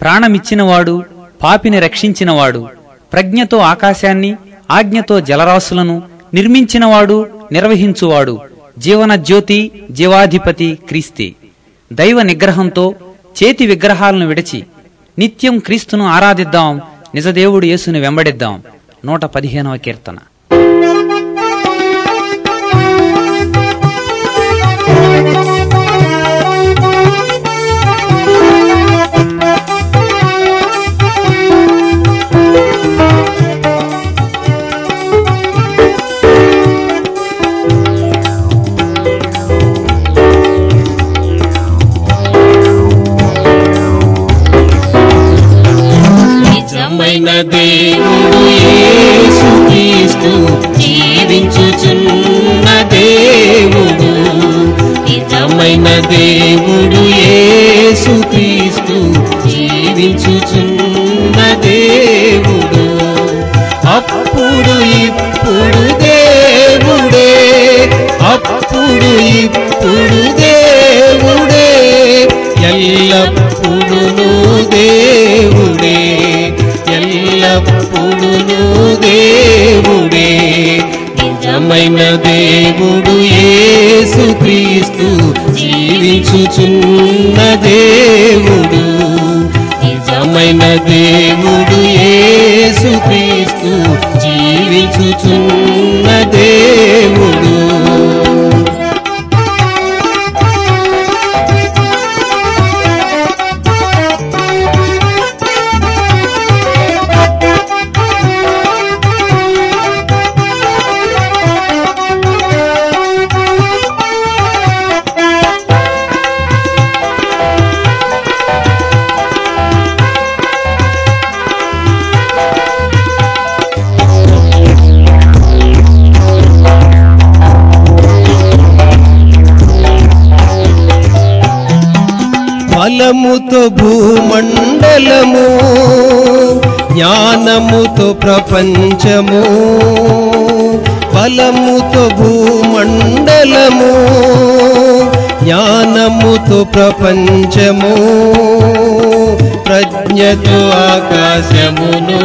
ప్రాణమిచ్చినవాడు పాపిని రక్షించినవాడు ప్రజ్ఞతో ఆకాశాన్ని ఆజ్ఞతో జలరాశులను నిర్మించినవాడు నిర్వహించువాడు జీవన జ్యోతి జీవాధిపతి క్రీస్తే. దైవ నిగ్రహంతో చేతి విగ్రహాలను విడిచి నిత్యం క్రీస్తును ఆరాధిద్దాం నిజదేవుడు యేసుని వెంబడిద్దాం. నూట పదిహేనవ కీర్తన. నిజమైన దేవుడు యేసుక్రీస్తు జీవించుచున్న దేవుడు నిజమైన దేవుడు యేసుక్రీస్తు జీవించుచున్న దేవుడు. అప్పుడు ఇప్పుడు దేవుడే అప్పుడు ఇప్పుడు దేవుడే ఎల్లప్పుడూ ఎల్లప్పుడూ దేవుడే నిజమైన దేవుడు ఏసు క్రీస్తు జీవించుచున్న దేవుడు. నిజమైన దేవుడు ఏసు క్రీస్తు జీవించు బలముతో భూమండలము జ్ఞానముతో ప్రపంచము బలముతో భూమండలము జ్ఞానముతో ప్రపంచము ప్రజ్ఞతో ఆకాశమును.